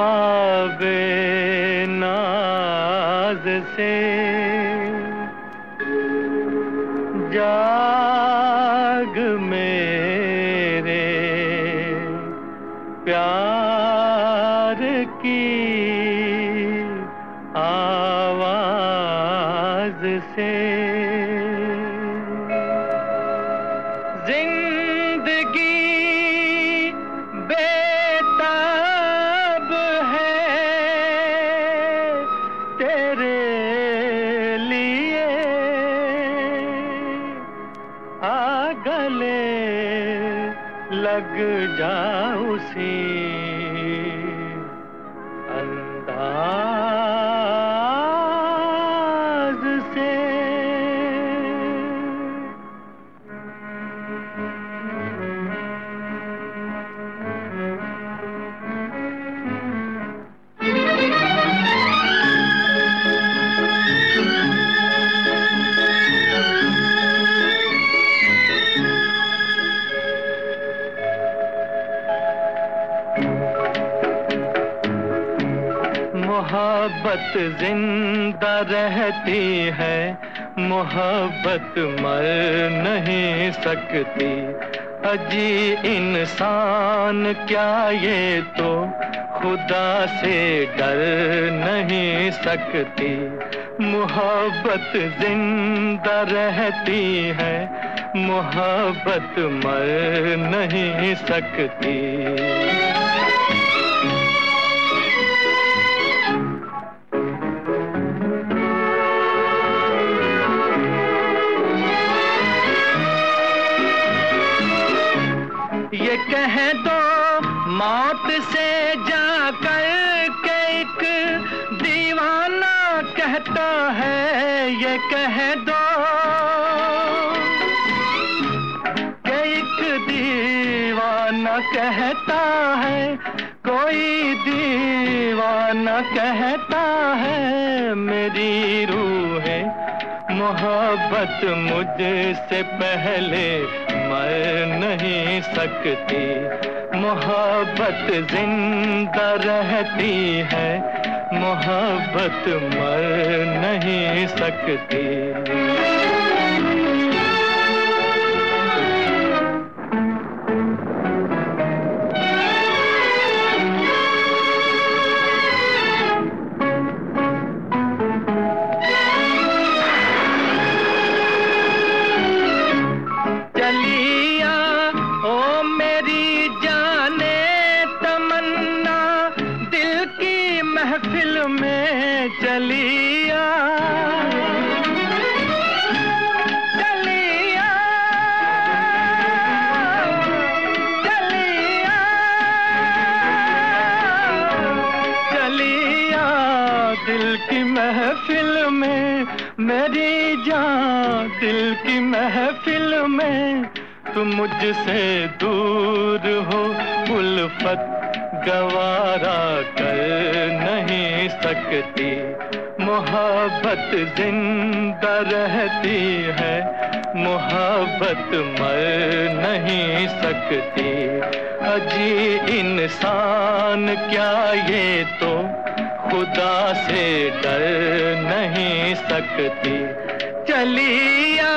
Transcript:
ख्वाबे नाज से जाग मेरे प्यार की आवाज़ से। लग जाऊ सी मोहब्बत ज़िंदा रहती है, मोहब्बत मर नहीं सकती। अजी इंसान क्या ये तो खुदा से डर नहीं सकती। मोहब्बत ज़िंदा रहती है, मोहब्बत मर नहीं सकती। ये कह दो मौत से जाकर के एक दीवाना कहता है, ये कह दो के एक दीवाना कहता है, कोई दीवाना कहता है, मेरी रूह है मोहब्बत मुझसे पहले मर नहीं सकती। मोहब्बत ज़िंदा रहती है। मोहब्बत मर नहीं सकती। महफिल में चलिया। चलिया। चलिया। चलिया दिल की महफिल में, मेरी जान दिल की महफिल में, तुम मुझसे दूर हो उल्फत गवारा कर नहीं सकती। मोहब्बत ज़िंदा रहती है। मोहब्बत मर नहीं सकती। अजी इंसान क्या ये तो खुदा से डर नहीं सकती। चलिया